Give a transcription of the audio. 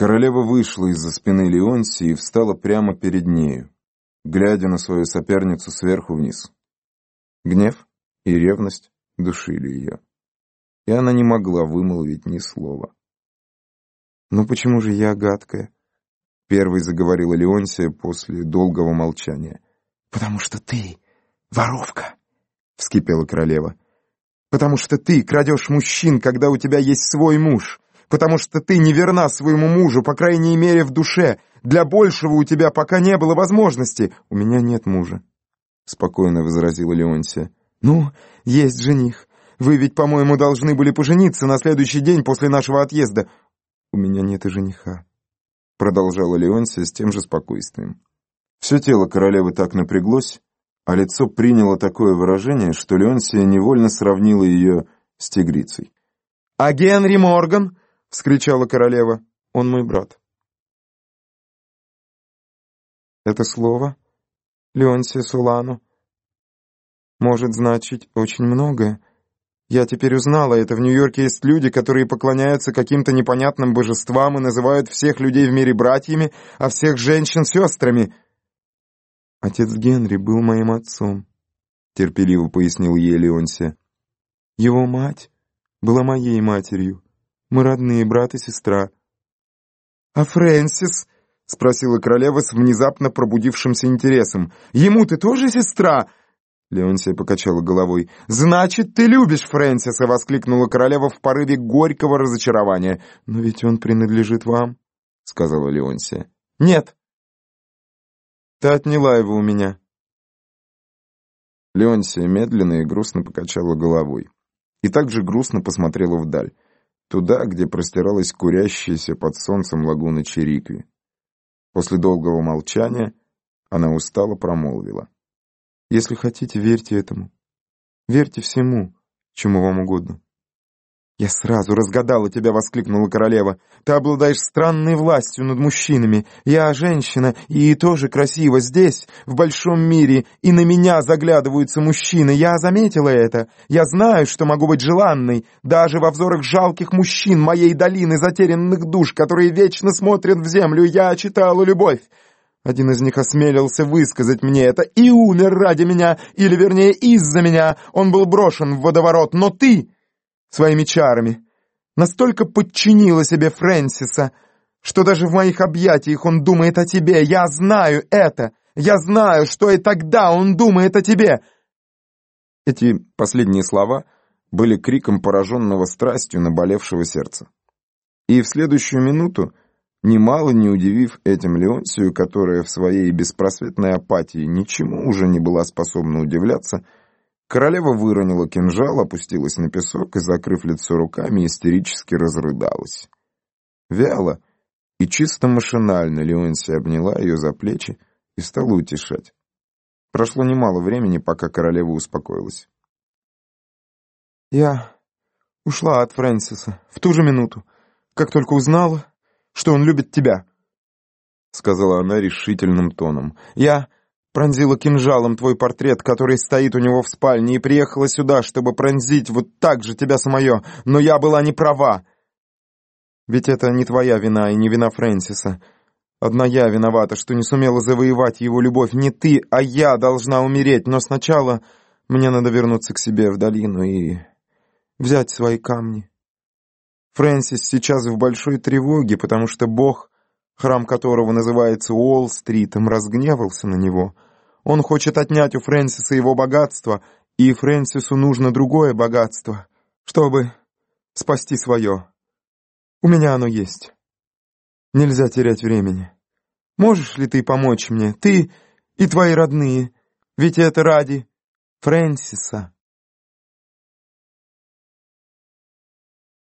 Королева вышла из-за спины Леонсии и встала прямо перед нею, глядя на свою соперницу сверху вниз. Гнев и ревность душили ее, и она не могла вымолвить ни слова. «Ну почему же я гадкая?» — первой заговорила Леонсия после долгого молчания. «Потому что ты воровка!» — вскипела королева. «Потому что ты крадешь мужчин, когда у тебя есть свой муж!» Потому что ты не верна своему мужу, по крайней мере, в душе. Для большего у тебя пока не было возможности. У меня нет мужа, — спокойно возразила Леонсия. Ну, есть жених. Вы ведь, по-моему, должны были пожениться на следующий день после нашего отъезда. У меня нет и жениха, — продолжала Леонсия с тем же спокойствием. Все тело королевы так напряглось, а лицо приняло такое выражение, что Леонсия невольно сравнила ее с тигрицей. «А Генри Морган?» — вскричала королева. «Он мой брат». Это слово, Леонсия Сулану, может значить очень многое. Я теперь узнала это. В Нью-Йорке есть люди, которые поклоняются каким-то непонятным божествам и называют всех людей в мире братьями, а всех женщин сестрами. Отец Генри был моим отцом, терпеливо пояснил ей Леонсия. Его мать была моей матерью. Мы родные брат и сестра». «А Фрэнсис?» — спросила королева с внезапно пробудившимся интересом. «Ему ты тоже сестра?» Леонсия покачала головой. «Значит, ты любишь Фрэнсиса!» — воскликнула королева в порыве горького разочарования. «Но ведь он принадлежит вам», — сказала Леонсия. «Нет». «Ты отняла его у меня». Леонсия медленно и грустно покачала головой. И также грустно посмотрела вдаль туда, где простиралась курящаяся под солнцем лагуна Черикви. После долгого молчания она устало промолвила. «Если хотите, верьте этому. Верьте всему, чему вам угодно. «Я сразу разгадала тебя!» — воскликнула королева. «Ты обладаешь странной властью над мужчинами. Я женщина, и тоже красиво здесь, в большом мире, и на меня заглядываются мужчины. Я заметила это. Я знаю, что могу быть желанной, даже во взорах жалких мужчин моей долины затерянных душ, которые вечно смотрят в землю. Я читала любовь. Один из них осмелился высказать мне это и умер ради меня, или, вернее, из-за меня. Он был брошен в водоворот, но ты...» своими чарами. Настолько подчинила себе Фрэнсиса, что даже в моих объятиях он думает о тебе. Я знаю это. Я знаю, что и тогда он думает о тебе. Эти последние слова были криком пораженного страстью наболевшего сердца. И в следующую минуту, немало не удивив этим Леонсию, которая в своей беспросветной апатии ничему уже не была способна удивляться, Королева выронила кинжал, опустилась на песок и, закрыв лицо руками, истерически разрыдалась. Вяло и чисто машинально Леонсия обняла ее за плечи и стала утешать. Прошло немало времени, пока королева успокоилась. «Я ушла от Фрэнсиса в ту же минуту, как только узнала, что он любит тебя», — сказала она решительным тоном. «Я...» пронзила кинжалом твой портрет, который стоит у него в спальне, и приехала сюда, чтобы пронзить вот так же тебя самое, но я была не права. Ведь это не твоя вина и не вина Фрэнсиса. Одна я виновата, что не сумела завоевать его любовь. Не ты, а я должна умереть, но сначала мне надо вернуться к себе в долину и взять свои камни. Фрэнсис сейчас в большой тревоге, потому что Бог храм которого называется Уолл-стритом, разгневался на него. Он хочет отнять у Фрэнсиса его богатство, и Фрэнсису нужно другое богатство, чтобы спасти свое. У меня оно есть. Нельзя терять времени. Можешь ли ты помочь мне, ты и твои родные? Ведь это ради Фрэнсиса.